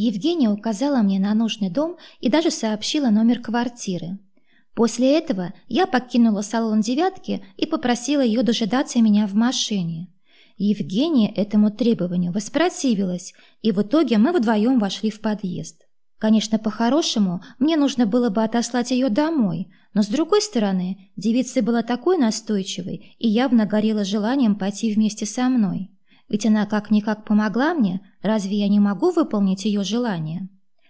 Евгения указала мне на нужный дом и даже сообщила номер квартиры. После этого я покинула салон «девятки» и попросила ее дожидаться меня в машине. Евгения этому требованию воспротивилась, и в итоге мы вдвоем вошли в подъезд. Конечно, по-хорошему, мне нужно было бы отослать ее домой, но, с другой стороны, девица была такой настойчивой и явно горела желанием пойти вместе со мной. Ведь она как-никак помогла мне, разве я не могу выполнить ее желание?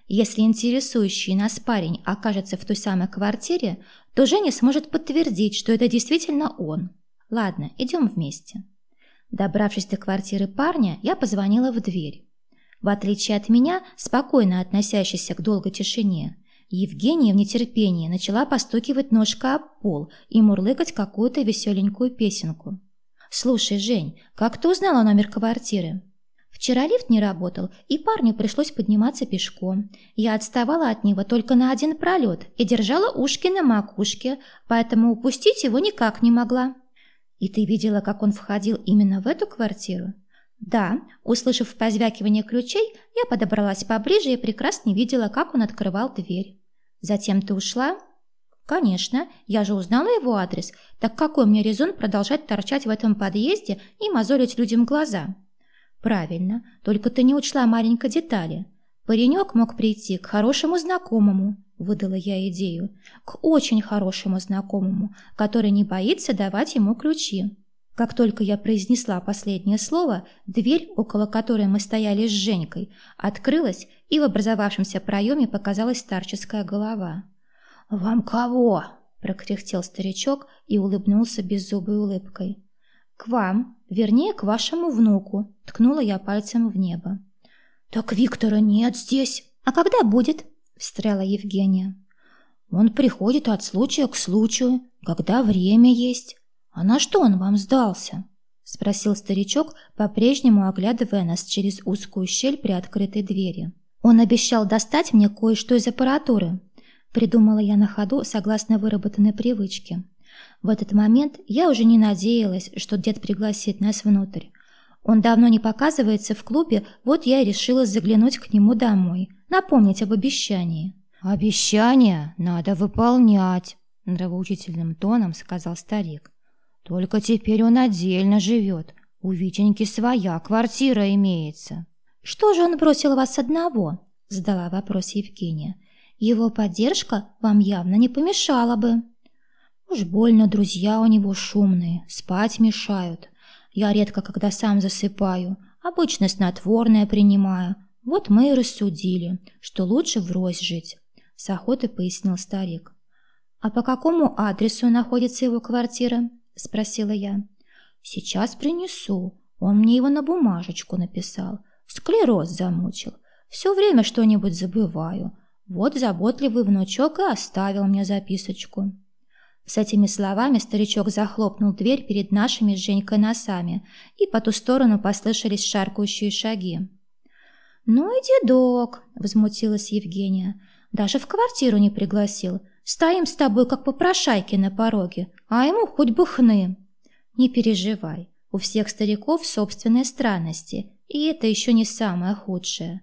Если интересующий нас парень окажется в той самой квартире, то Женя сможет подтвердить, что это действительно он. Ладно, идем вместе. Добравшись до квартиры парня, я позвонила в дверь. В отличие от меня, спокойно относящейся к долгой тишине, Евгения в нетерпении начала постукивать ножкой об пол и мурлыкать какую-то веселенькую песенку. «Слушай, Жень, как ты узнала номер квартиры?» «Вчера лифт не работал, и парню пришлось подниматься пешком. Я отставала от него только на один пролет и держала ушки на макушке, поэтому упустить его никак не могла». «И ты видела, как он входил именно в эту квартиру?» Да, услышав позвякивание ключей, я подобралась поближе и прекрасно видела, как он открывал дверь. Затем ты ушла? Конечно, я же узнала его адрес. Так какой мне резон продолжать торчать в этом подъезде и мозолить людям глаза? Правильно, только ты не учла маленькой детали. Паренек мог прийти к хорошему знакомому, выдала я идею, к очень хорошему знакомому, который не боится давать ему ключи. Как только я произнесла последнее слово, дверь, около которой мы стояли с Женькой, открылась, и в образовавшемся проеме показалась старческая голова. «Вам кого?» – прокряхтел старичок и улыбнулся беззубой улыбкой. «К вам, вернее, к вашему внуку», – ткнула я пальцем в небо. «Так Виктора нет здесь. А когда будет?» – встряла Евгения. «Он приходит от случая к случаю, когда время есть». «А на что он вам сдался?» — спросил старичок, по-прежнему оглядывая нас через узкую щель при открытой двери. «Он обещал достать мне кое-что из аппаратуры», — придумала я на ходу, согласно выработанной привычке. В этот момент я уже не надеялась, что дед пригласит нас внутрь. Он давно не показывается в клубе, вот я и решила заглянуть к нему домой, напомнить об обещании. «Обещание надо выполнять», — нравоучительным тоном сказал старик. Только теперь он отдельно живет. У Витеньки своя квартира имеется. Что же он бросил вас одного? Задала вопрос Евгения. Его поддержка вам явно не помешала бы. Уж больно друзья у него шумные, спать мешают. Я редко когда сам засыпаю, обычно снотворное принимаю. Вот мы и рассудили, что лучше врозь жить. С охотой пояснил старик. А по какому адресу находится его квартира? — спросила я. «Сейчас принесу. Он мне его на бумажечку написал. Склероз замучил. Все время что-нибудь забываю. Вот заботливый внучок и оставил мне записочку». С этими словами старичок захлопнул дверь перед нашими с Женькой носами, и по ту сторону послышались шаркающие шаги. «Ну и дедок!» — возмутилась Евгения. «Даже в квартиру не пригласил. Стоим с тобой, как попрошайки на пороге, а ему хоть бы хны. Не переживай, у всех стариков собственные странности, и это еще не самое худшее.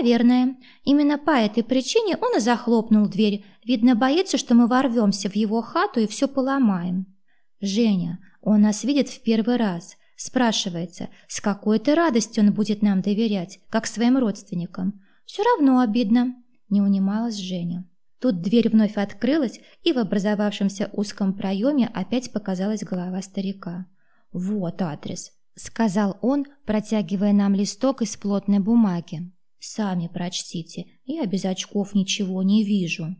Наверное, именно по этой причине он и захлопнул дверь. Видно, боится, что мы ворвемся в его хату и все поломаем. Женя, он нас видит в первый раз. Спрашивается, с какой-то радостью он будет нам доверять, как своим родственникам. Все равно обидно, не унималась Женя. Тут дверь вновь открылась, и в образовавшемся узком проеме опять показалась голова старика. «Вот адрес», — сказал он, протягивая нам листок из плотной бумаги. «Сами прочтите, я без очков ничего не вижу».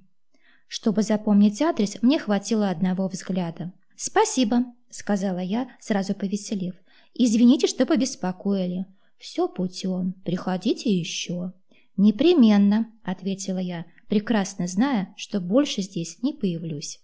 Чтобы запомнить адрес, мне хватило одного взгляда. «Спасибо», — сказала я, сразу повеселев. «Извините, что побеспокоили». «Все путем. Приходите еще». «Непременно», — ответила я, прекрасно зная, что больше здесь не появлюсь.